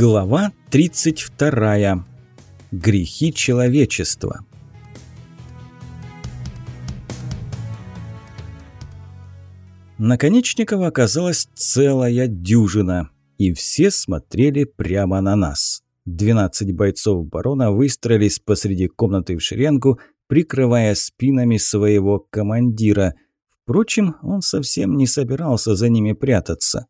Глава 32. Грехи человечества. Наконечников оказалась целая дюжина, и все смотрели прямо на нас. Двенадцать бойцов барона выстроились посреди комнаты в шеренгу, прикрывая спинами своего командира. Впрочем, он совсем не собирался за ними прятаться.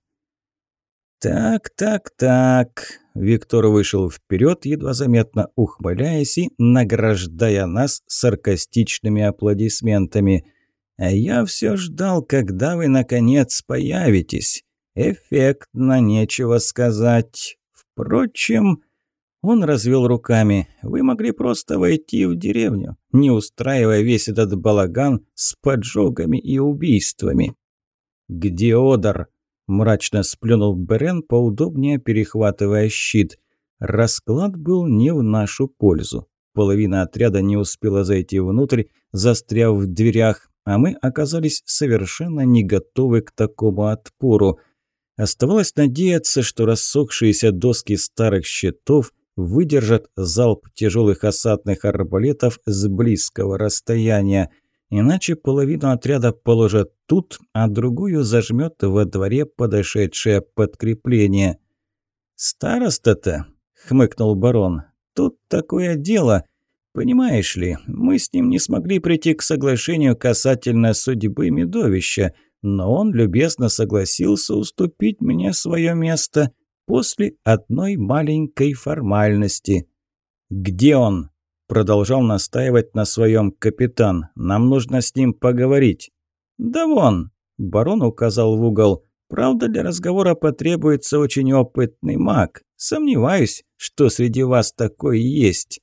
«Так, так, так...» Виктор вышел вперед, едва заметно ухмыляясь и награждая нас саркастичными аплодисментами. «А я все ждал, когда вы, наконец, появитесь. Эффектно, нечего сказать. Впрочем...» Он развел руками. «Вы могли просто войти в деревню, не устраивая весь этот балаган с поджогами и убийствами». «Где Одар?» Мрачно сплюнул Берен, поудобнее перехватывая щит. Расклад был не в нашу пользу. Половина отряда не успела зайти внутрь, застряв в дверях, а мы оказались совершенно не готовы к такому отпору. Оставалось надеяться, что рассохшиеся доски старых щитов выдержат залп тяжелых осадных арбалетов с близкого расстояния – Иначе половину отряда положат тут, а другую зажмет во дворе подошедшее подкрепление. «Староста-то», — хмыкнул барон, — «тут такое дело. Понимаешь ли, мы с ним не смогли прийти к соглашению касательно судьбы Медовища, но он любезно согласился уступить мне свое место после одной маленькой формальности». «Где он?» Продолжал настаивать на своем капитан. «Нам нужно с ним поговорить». «Да вон!» – барон указал в угол. «Правда, для разговора потребуется очень опытный маг. Сомневаюсь, что среди вас такой есть».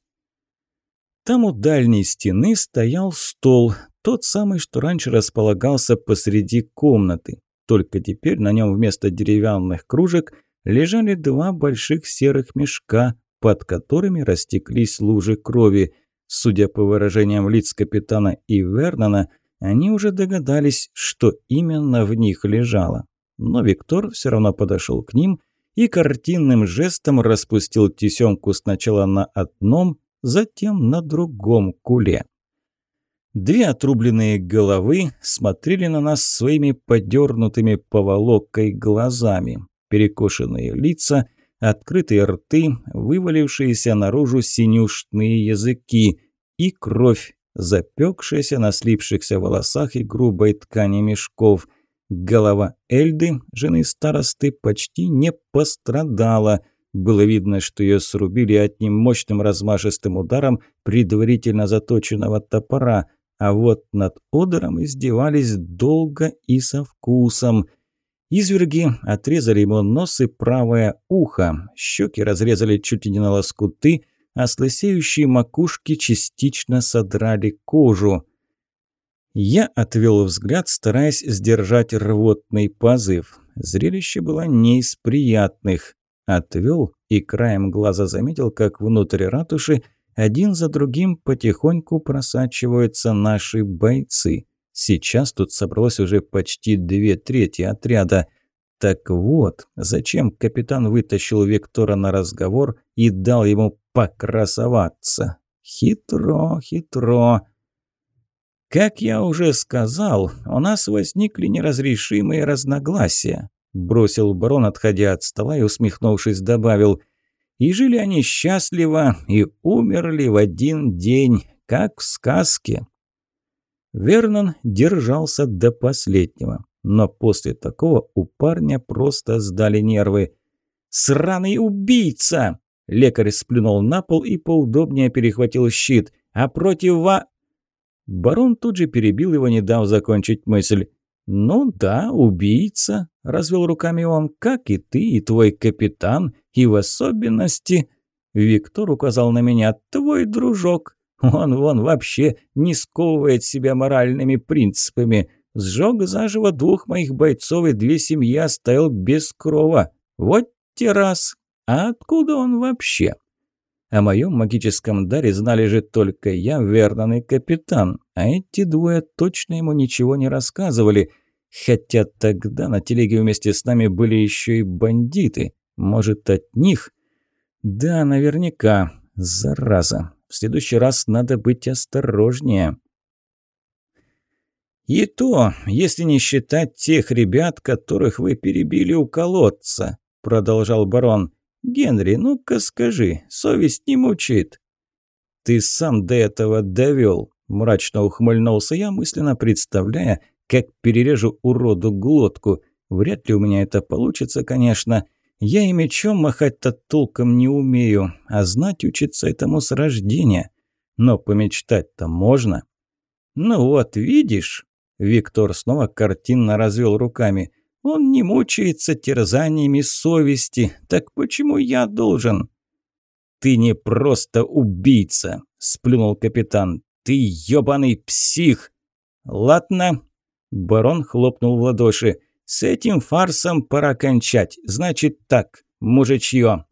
Там у дальней стены стоял стол, тот самый, что раньше располагался посреди комнаты. Только теперь на нем вместо деревянных кружек лежали два больших серых мешка, под которыми растеклись лужи крови. Судя по выражениям лиц капитана и Вернона, они уже догадались, что именно в них лежало. Но Виктор все равно подошел к ним и картинным жестом распустил тесемку сначала на одном, затем на другом куле. Две отрубленные головы смотрели на нас своими подернутыми поволокой глазами. Перекошенные лица открытые рты, вывалившиеся наружу синюшные языки и кровь, запекшаяся на слипшихся волосах и грубой ткани мешков. Голова Эльды, жены старосты, почти не пострадала. Было видно, что ее срубили одним мощным размашистым ударом предварительно заточенного топора, а вот над Одером издевались долго и со вкусом – Изверги отрезали ему нос и правое ухо, щеки разрезали чуть не на лоскуты, а с лысеющей макушки частично содрали кожу. Я отвел взгляд, стараясь сдержать рвотный позыв. Зрелище было не из приятных. Отвел и краем глаза заметил, как внутрь ратуши один за другим потихоньку просачиваются наши бойцы. Сейчас тут собралось уже почти две трети отряда. Так вот, зачем капитан вытащил Виктора на разговор и дал ему покрасоваться? Хитро, хитро. Как я уже сказал, у нас возникли неразрешимые разногласия. Бросил барон, отходя от стола и, усмехнувшись, добавил. И жили они счастливо, и умерли в один день, как в сказке. Вернон держался до последнего, но после такого у парня просто сдали нервы. «Сраный убийца!» Лекарь сплюнул на пол и поудобнее перехватил щит. «А против ва...» Барон тут же перебил его, не дав закончить мысль. «Ну да, убийца», – развел руками он, – «как и ты, и твой капитан, и в особенности...» Виктор указал на меня, «твой дружок». Он вон вообще не сковывает себя моральными принципами. Сжег заживо двух моих бойцов и две семьи оставил без крова. Вот те раз. А откуда он вообще? О моем магическом даре знали же только я, Вернон и капитан. А эти двое точно ему ничего не рассказывали. Хотя тогда на телеге вместе с нами были еще и бандиты. Может, от них Да, наверняка. Зараза. В следующий раз надо быть осторожнее. «И то, если не считать тех ребят, которых вы перебили у колодца», – продолжал барон. «Генри, ну-ка скажи, совесть не мучит?» «Ты сам до этого довел», – мрачно ухмыльнулся я, мысленно представляя, как перережу уроду глотку. Вряд ли у меня это получится, конечно. Я и мечом махать-то толком не умею, а знать учиться этому с рождения. Но помечтать-то можно. «Ну вот, видишь?» Виктор снова картинно развел руками. «Он не мучается терзаниями совести. Так почему я должен?» «Ты не просто убийца!» – сплюнул капитан. «Ты ёбаный псих!» «Ладно!» – барон хлопнул в ладоши. «С этим фарсом пора кончать. Значит так, мужичье!»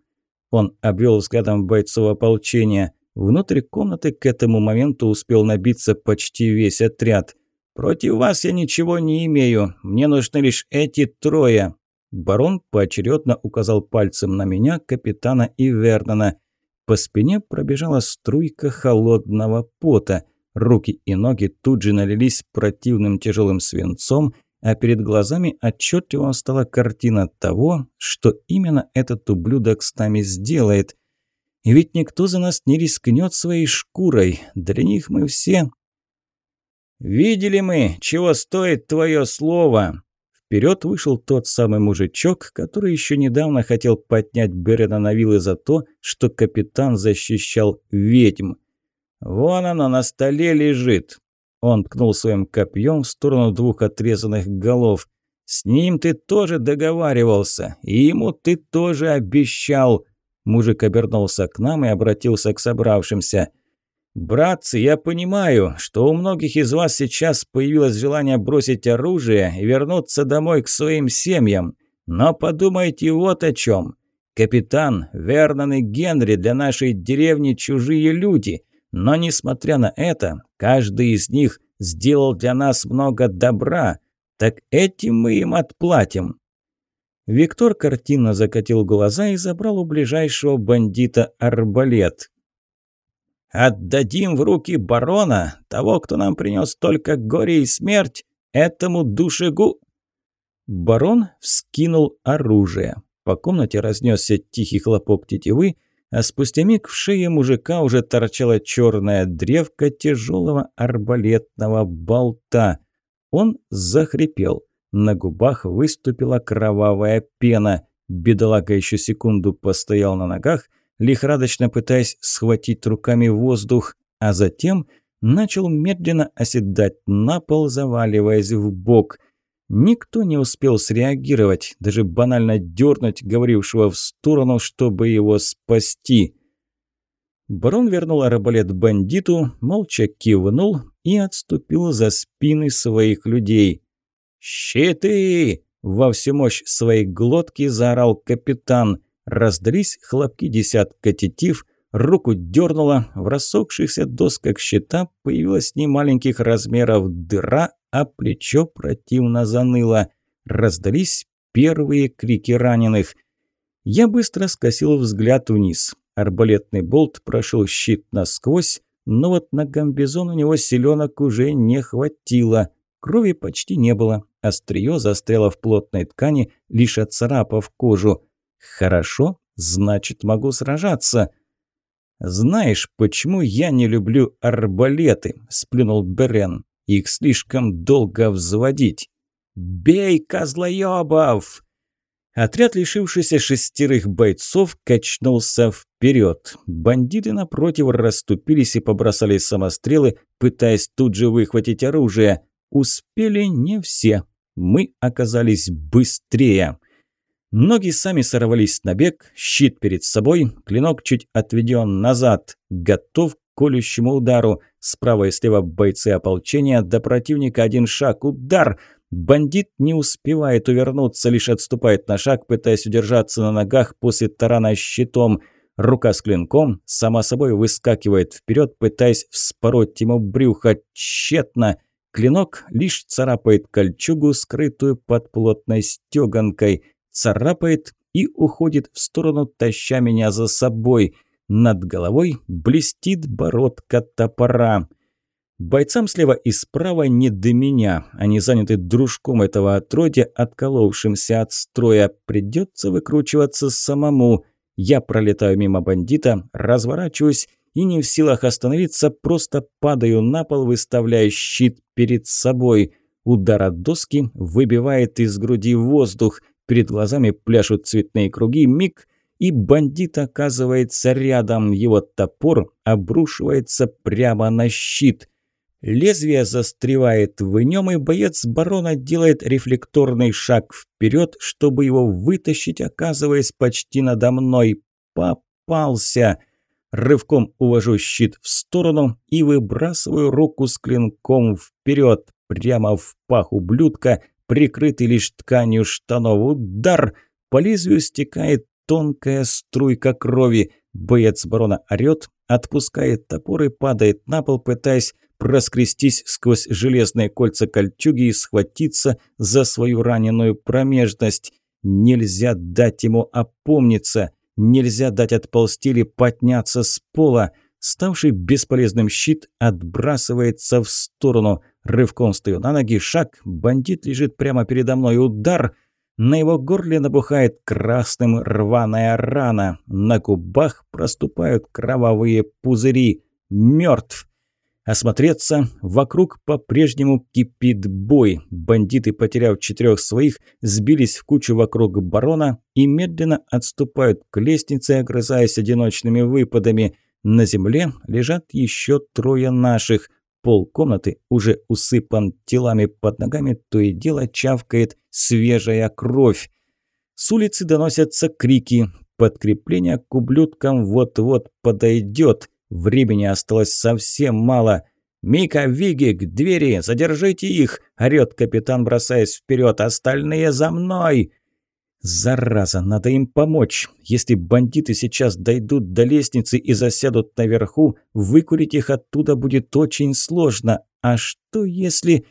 Он обвел взглядом бойцов ополчения. Внутрь комнаты к этому моменту успел набиться почти весь отряд – «Против вас я ничего не имею. Мне нужны лишь эти трое». Барон поочередно указал пальцем на меня, капитана и Вернона. По спине пробежала струйка холодного пота. Руки и ноги тут же налились противным тяжелым свинцом, а перед глазами отчетливо стала картина того, что именно этот ублюдок с нами сделает. И ведь никто за нас не рискнет своей шкурой. Для них мы все «Видели мы, чего стоит твое слово!» Вперед вышел тот самый мужичок, который еще недавно хотел поднять Берена на вилы за то, что капитан защищал ведьм. «Вон оно на столе лежит!» Он ткнул своим копьем в сторону двух отрезанных голов. «С ним ты тоже договаривался, и ему ты тоже обещал!» Мужик обернулся к нам и обратился к собравшимся – «Братцы, я понимаю, что у многих из вас сейчас появилось желание бросить оружие и вернуться домой к своим семьям. Но подумайте вот о чем. Капитан, Вернон и Генри для нашей деревни чужие люди. Но, несмотря на это, каждый из них сделал для нас много добра. Так этим мы им отплатим». Виктор картинно закатил глаза и забрал у ближайшего бандита арбалет. Отдадим в руки барона, того, кто нам принес только горе и смерть, этому душегу...» Барон вскинул оружие. По комнате разнесся тихий хлопок тетивы, а спустя миг в шее мужика уже торчала черная древка тяжелого арбалетного болта. Он захрипел. На губах выступила кровавая пена. Бедолага еще секунду постоял на ногах – лихорадочно пытаясь схватить руками воздух, а затем начал медленно оседать на пол, заваливаясь в бок. Никто не успел среагировать, даже банально дернуть говорившего в сторону, чтобы его спасти. Барон вернул арбалет бандиту, молча кивнул и отступил за спины своих людей. «Щиты!» – во всю мощь своей глотки заорал капитан – Раздались хлопки десятка тетив, руку дернуло, в рассохшихся досках щита появилась немаленьких размеров дыра, а плечо противно заныло. Раздались первые крики раненых. Я быстро скосил взгляд вниз. Арбалетный болт прошел щит насквозь, но вот на гамбизон у него селенок уже не хватило. Крови почти не было. Острие застряло в плотной ткани, лишь отцарапав кожу. Хорошо, значит, могу сражаться. Знаешь, почему я не люблю арбалеты? Сплюнул Берен. Их слишком долго взводить. Бей, козлоёбов! Отряд, лишившийся шестерых бойцов, качнулся вперед. Бандиты, напротив, расступились и побросали самострелы, пытаясь тут же выхватить оружие. Успели не все. Мы оказались быстрее. Ноги сами сорвались на бег, щит перед собой, клинок чуть отведен назад, готов к колющему удару. Справа и слева бойцы ополчения, до противника один шаг, удар! Бандит не успевает увернуться, лишь отступает на шаг, пытаясь удержаться на ногах после тарана щитом. Рука с клинком сама собой выскакивает вперед, пытаясь вспороть ему брюхо. Тщетно! Клинок лишь царапает кольчугу, скрытую под плотной стеганкой – царапает и уходит в сторону, таща меня за собой. Над головой блестит бородка топора. Бойцам слева и справа не до меня. Они заняты дружком этого отродья, отколовшимся от строя. Придется выкручиваться самому. Я пролетаю мимо бандита, разворачиваюсь и не в силах остановиться, просто падаю на пол, выставляя щит перед собой. Удар от доски выбивает из груди воздух. Перед глазами пляшут цветные круги. Миг, и бандит оказывается рядом. Его топор обрушивается прямо на щит. Лезвие застревает в нем, и боец барона делает рефлекторный шаг вперед, чтобы его вытащить, оказываясь почти надо мной. Попался! Рывком увожу щит в сторону и выбрасываю руку с клинком вперед, прямо в пах ублюдка, прикрытый лишь тканью штанов. Удар! По лезвию стекает тонкая струйка крови. Боец барона орёт, отпускает топор и падает на пол, пытаясь проскрестись сквозь железные кольца кольчуги и схватиться за свою раненую промежность. Нельзя дать ему опомниться, нельзя дать отползти или подняться с пола. Ставший бесполезным щит отбрасывается в сторону. Рывком стою на ноги, шаг, бандит лежит прямо передо мной, удар. На его горле набухает красным рваная рана. На губах проступают кровавые пузыри. Мертв. Осмотреться, вокруг по-прежнему кипит бой. Бандиты, потеряв четырех своих, сбились в кучу вокруг барона и медленно отступают к лестнице, огрызаясь одиночными выпадами. На земле лежат еще трое наших. Пол комнаты уже усыпан телами под ногами, то и дело чавкает свежая кровь. С улицы доносятся крики. Подкрепление к ублюдкам вот-вот подойдет. Времени осталось совсем мало. «Мика, Виги, к двери! Задержите их!» – орёт капитан, бросаясь вперед. «Остальные за мной!» «Зараза, надо им помочь. Если бандиты сейчас дойдут до лестницы и засядут наверху, выкурить их оттуда будет очень сложно. А что если...»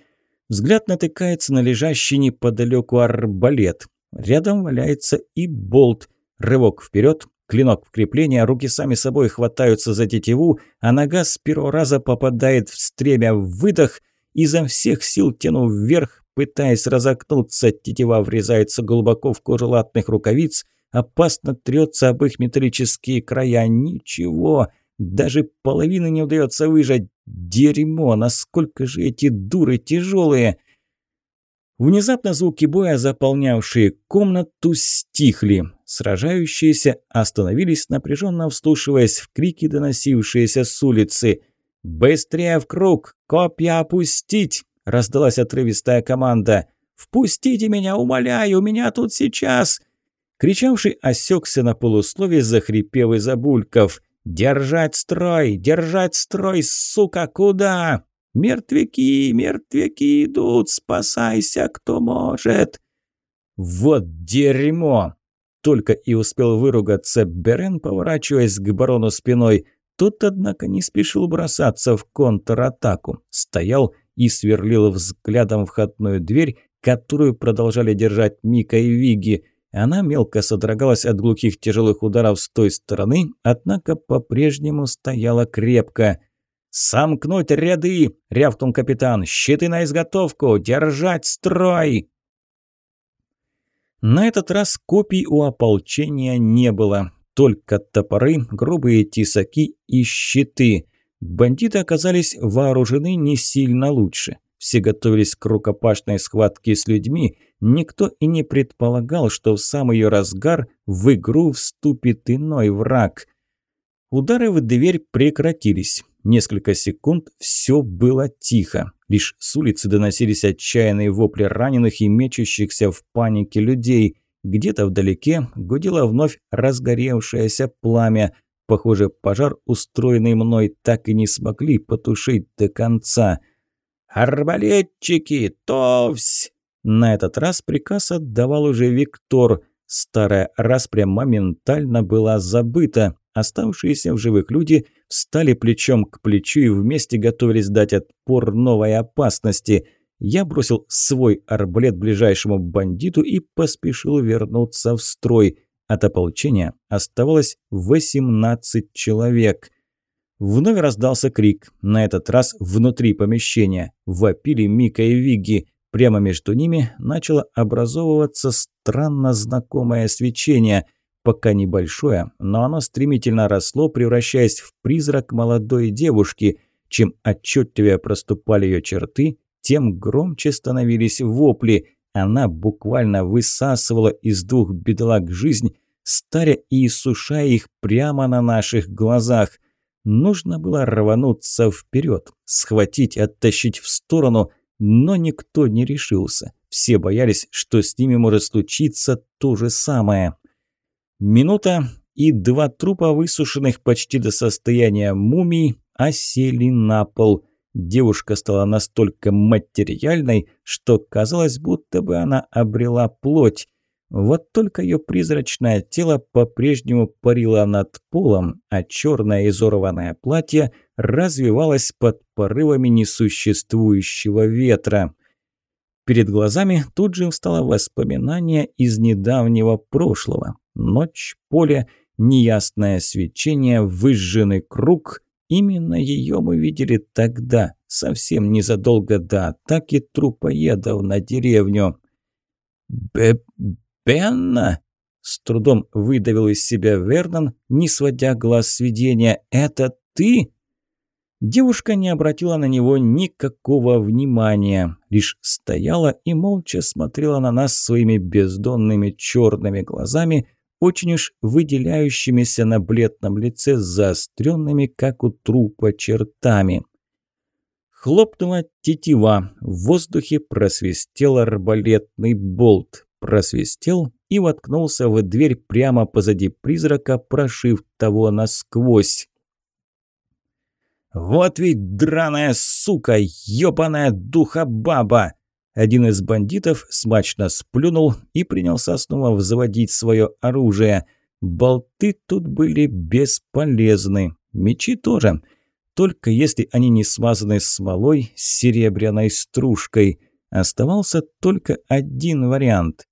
Взгляд натыкается на лежащий неподалеку арбалет. Рядом валяется и болт. Рывок вперед, Клинок в крепление, руки сами собой хватаются за тетиву, а нога с первого раза попадает в стремя в выдох, изо всех сил тяну вверх, пытаясь разокнуться, тетива врезается глубоко в кожу латных рукавиц, опасно трется об их металлические края. Ничего, даже половины не удается выжать. Дерьмо, насколько же эти дуры тяжелые! Внезапно звуки боя, заполнявшие комнату, стихли. Сражающиеся остановились, напряженно вслушиваясь в крики, доносившиеся с улицы. «Быстрее в круг! Копья опустить!» – раздалась отрывистая команда. «Впустите меня, умоляю, меня тут сейчас!» Кричавший осекся на полуслове, захрипев и забульков. «Держать строй! Держать строй, сука, куда?» «Мертвяки, мертвяки идут! Спасайся, кто может!» «Вот дерьмо!» Только и успел выругаться Берен, поворачиваясь к барону спиной. Тот, однако, не спешил бросаться в контратаку. Стоял и сверлил взглядом входную дверь, которую продолжали держать Мика и Виги. Она мелко содрогалась от глухих тяжелых ударов с той стороны, однако по-прежнему стояла крепко. «Сомкнуть ряды!» – рявкнул капитан. «Щиты на изготовку! Держать строй!» На этот раз копий у ополчения не было. Только топоры, грубые тесаки и щиты. Бандиты оказались вооружены не сильно лучше. Все готовились к рукопашной схватке с людьми. Никто и не предполагал, что в самый ее разгар в игру вступит иной враг. Удары в дверь прекратились. Несколько секунд все было тихо. Лишь с улицы доносились отчаянные вопли раненых и мечущихся в панике людей. Где-то вдалеке гудело вновь разгоревшееся пламя. Похоже, пожар, устроенный мной, так и не смогли потушить до конца. «Арбалетчики, товсь!» На этот раз приказ отдавал уже Виктор. Старая распря моментально была забыта. Оставшиеся в живых люди встали плечом к плечу и вместе готовились дать отпор новой опасности. Я бросил свой арбалет ближайшему бандиту и поспешил вернуться в строй. От ополчения оставалось 18 человек. Вновь раздался крик, на этот раз внутри помещения. Вопили Мика и Вигги. Прямо между ними начало образовываться странно знакомое свечение. Пока небольшое, но оно стремительно росло, превращаясь в призрак молодой девушки. Чем отчетливее проступали ее черты, тем громче становились вопли. Она буквально высасывала из двух бедолаг жизнь, старя и иссушая их прямо на наших глазах. Нужно было рвануться вперед, схватить, оттащить в сторону, но никто не решился. Все боялись, что с ними может случиться то же самое. Минута, и два трупа, высушенных почти до состояния мумий, осели на пол. Девушка стала настолько материальной, что казалось, будто бы она обрела плоть. Вот только ее призрачное тело по-прежнему парило над полом, а черное изорванное платье развивалось под порывами несуществующего ветра. Перед глазами тут же встало воспоминание из недавнего прошлого. Ночь, поле, неясное свечение, выжженный круг. Именно ее мы видели тогда, совсем незадолго до атаки трупоедов на деревню. «Б «Пенна?» – с трудом выдавил из себя Вернон, не сводя глаз с видения. «Это ты?» Девушка не обратила на него никакого внимания, лишь стояла и молча смотрела на нас своими бездонными черными глазами, очень уж выделяющимися на бледном лице заостренными, как у трупа, чертами. Хлопнула тетива, в воздухе просвистел арбалетный болт просвистел и воткнулся в дверь прямо позади призрака, прошив того насквозь. «Вот ведь драная сука, ёбаная духа-баба!» Один из бандитов смачно сплюнул и принялся снова взводить свое оружие. Болты тут были бесполезны, мечи тоже, только если они не смазаны смолой с серебряной стружкой. Оставался только один вариант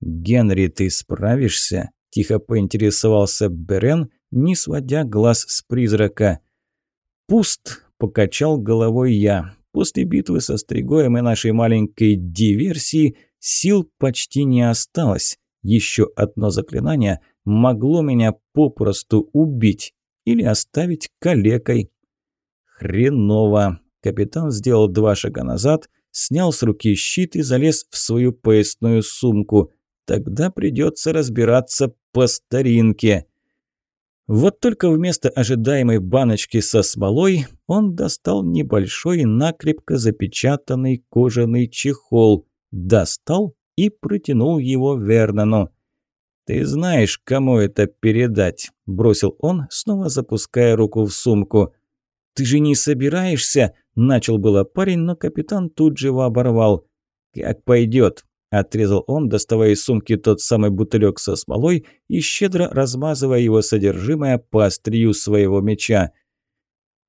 «Генри, ты справишься?» – тихо поинтересовался Берен, не сводя глаз с призрака. «Пуст!» – покачал головой я. После битвы со Стригоем и нашей маленькой диверсии сил почти не осталось. Еще одно заклинание могло меня попросту убить или оставить калекой. Хреново. Капитан сделал два шага назад, снял с руки щит и залез в свою поясную сумку. Тогда придется разбираться по старинке. Вот только вместо ожидаемой баночки со смолой он достал небольшой накрепко запечатанный кожаный чехол, достал и протянул его Вернону. «Ты знаешь, кому это передать?» – бросил он, снова запуская руку в сумку. «Ты же не собираешься?» – начал было парень, но капитан тут же его оборвал. «Как пойдет. Отрезал он, доставая из сумки тот самый бутылек со смолой и щедро размазывая его содержимое по острию своего меча.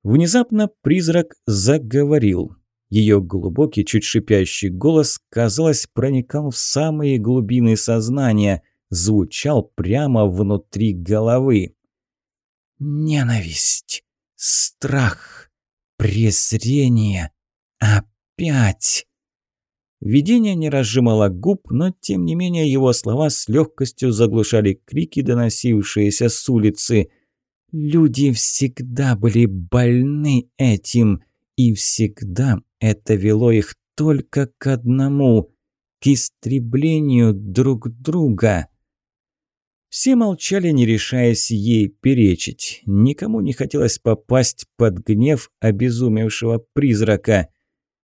Внезапно призрак заговорил. Ее глубокий, чуть шипящий голос, казалось, проникал в самые глубины сознания, звучал прямо внутри головы. «Ненависть, страх, презрение, опять!» Видение не разжимало губ, но тем не менее его слова с легкостью заглушали крики, доносившиеся с улицы. Люди всегда были больны этим, и всегда это вело их только к одному – к истреблению друг друга. Все молчали, не решаясь ей перечить. Никому не хотелось попасть под гнев обезумевшего призрака.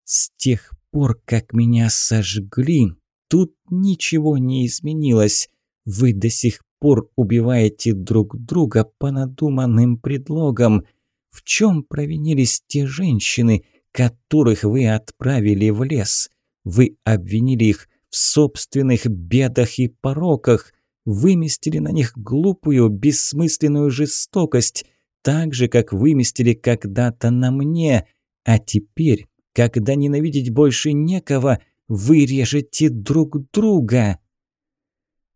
С тех пор, как меня сожгли, тут ничего не изменилось. Вы до сих пор убиваете друг друга по надуманным предлогам. В чем провинились те женщины, которых вы отправили в лес? Вы обвинили их в собственных бедах и пороках, выместили на них глупую, бессмысленную жестокость, так же, как выместили когда-то на мне, а теперь когда ненавидеть больше некого, вы режете друг друга».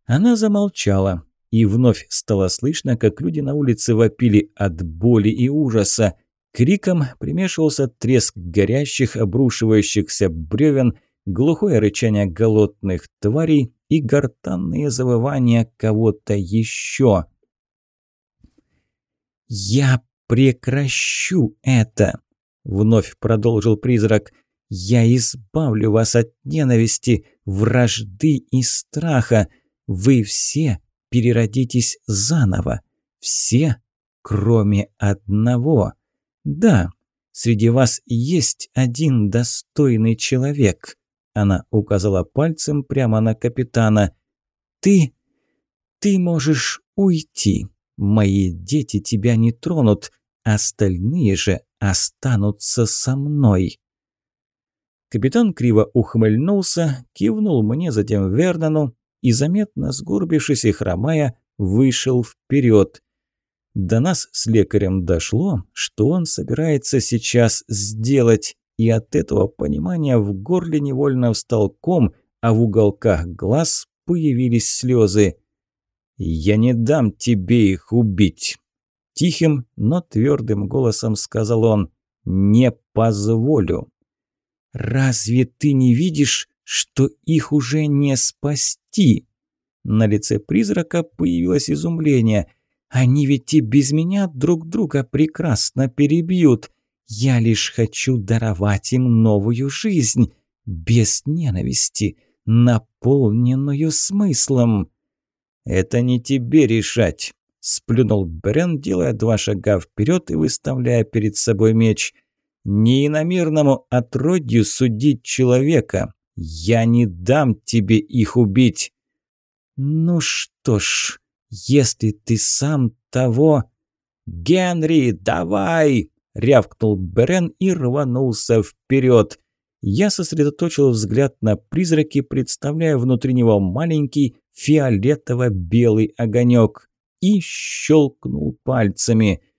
Она замолчала, И вновь стало слышно, как люди на улице вопили от боли и ужаса. Криком примешивался треск горящих, обрушивающихся бревен, глухое рычание голодных тварей и гортанные завывания кого-то еще. «Я прекращу это!» – вновь продолжил призрак. «Я избавлю вас от ненависти, вражды и страха. Вы все переродитесь заново. Все, кроме одного. Да, среди вас есть один достойный человек». Она указала пальцем прямо на капитана. «Ты... ты можешь уйти. Мои дети тебя не тронут, остальные же останутся со мной». Капитан криво ухмыльнулся, кивнул мне, затем Вернону и, заметно сгорбившись и хромая, вышел вперед. До нас с лекарем дошло, что он собирается сейчас сделать, и от этого понимания в горле невольно встал ком, а в уголках глаз появились слезы. «Я не дам тебе их убить!» Тихим, но твердым голосом сказал он. «Не позволю!» «Разве ты не видишь, что их уже не спасти?» На лице призрака появилось изумление. «Они ведь и без меня друг друга прекрасно перебьют. Я лишь хочу даровать им новую жизнь, без ненависти, наполненную смыслом». «Это не тебе решать», – сплюнул Брен, делая два шага вперед и выставляя перед собой меч – не иномирному отродью судить человека. Я не дам тебе их убить. Ну что ж, если ты сам того... «Генри, давай!» – рявкнул Берен и рванулся вперед. Я сосредоточил взгляд на призраки, представляя внутри него маленький фиолетово-белый огонек, и щелкнул пальцами –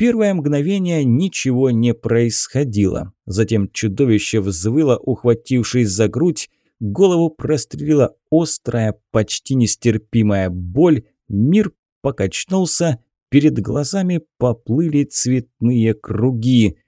Первое мгновение ничего не происходило. Затем чудовище взвыло, ухватившись за грудь, голову прострелила острая, почти нестерпимая боль, мир покачнулся, перед глазами поплыли цветные круги.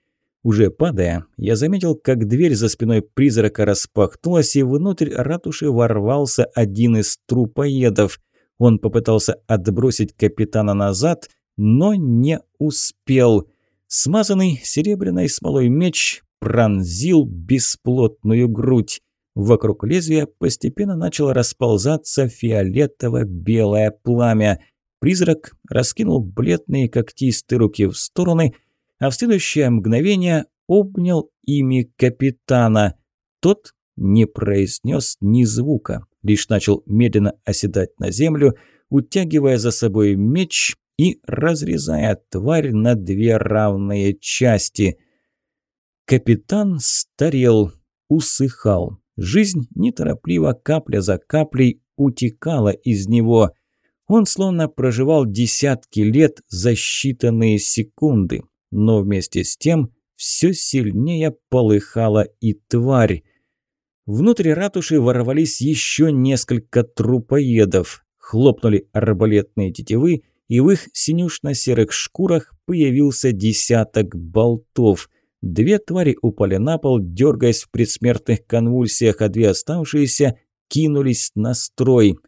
Уже падая, я заметил, как дверь за спиной призрака распахнулась, и внутрь ратуши ворвался один из трупоедов. Он попытался отбросить капитана назад – но не успел. Смазанный серебряной смолой меч пронзил бесплотную грудь. Вокруг лезвия постепенно начало расползаться фиолетово-белое пламя. Призрак раскинул бледные когтистые руки в стороны, а в следующее мгновение обнял ими капитана. Тот не произнес ни звука, лишь начал медленно оседать на землю, утягивая за собой меч и разрезая тварь на две равные части. Капитан старел, усыхал. Жизнь неторопливо, капля за каплей, утекала из него. Он словно проживал десятки лет за считанные секунды, но вместе с тем все сильнее полыхала и тварь. Внутрь ратуши ворвались еще несколько трупоедов, хлопнули арбалетные тетивы, и в их синюшно-серых шкурах появился десяток болтов. Две твари упали на пол, дергаясь в предсмертных конвульсиях, а две оставшиеся кинулись на строй.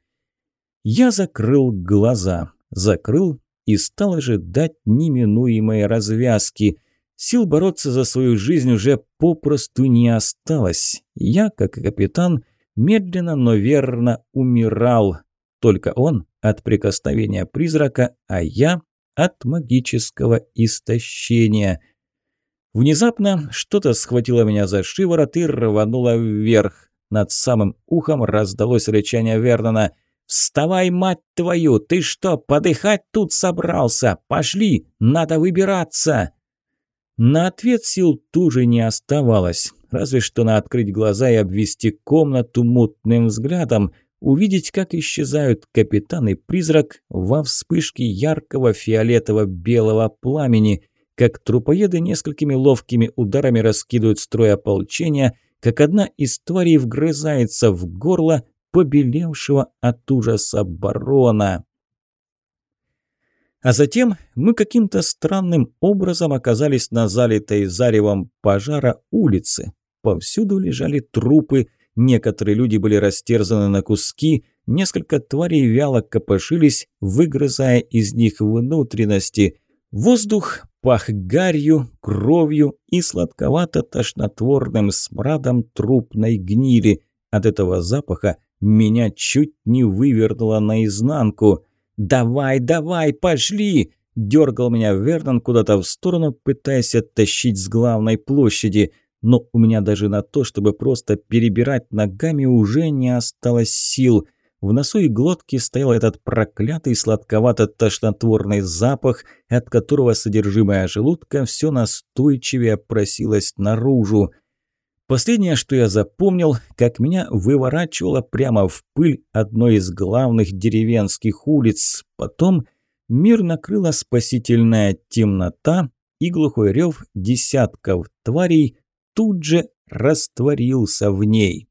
Я закрыл глаза, закрыл и стал ожидать неминуемой развязки. Сил бороться за свою жизнь уже попросту не осталось. Я, как и капитан, медленно, но верно умирал. Только он от прикосновения призрака, а я от магического истощения. Внезапно что-то схватило меня за шиворот и рвануло вверх. Над самым ухом раздалось рычание Вернона. «Вставай, мать твою! Ты что, подыхать тут собрался? Пошли! Надо выбираться!» На ответ сил туже не оставалось, разве что на открыть глаза и обвести комнату мутным взглядом – увидеть, как исчезают капитан и призрак во вспышке яркого фиолетово-белого пламени, как трупоеды несколькими ловкими ударами раскидывают строй ополчения, как одна из тварей вгрызается в горло побелевшего от ужаса барона. А затем мы каким-то странным образом оказались на залитой заревом пожара улице. Повсюду лежали трупы, некоторые люди были растерзаны на куски, несколько тварей вяло копошились, выгрызая из них внутренности. Воздух пах гарью, кровью и сладковато-тошнотворным смрадом трупной гнили. От этого запаха меня чуть не вывернуло наизнанку. «Давай, давай, пошли!» Дергал меня Вернон куда-то в сторону, пытаясь оттащить с главной площади. Но у меня даже на то, чтобы просто перебирать ногами, уже не осталось сил. В носу и глотке стоял этот проклятый сладковато-тошнотворный запах, от которого содержимое желудка все настойчивее просилось наружу. Последнее, что я запомнил, как меня выворачивало прямо в пыль одной из главных деревенских улиц. Потом мир накрыла спасительная темнота, и глухой рев десятков тварей тут же растворился в ней.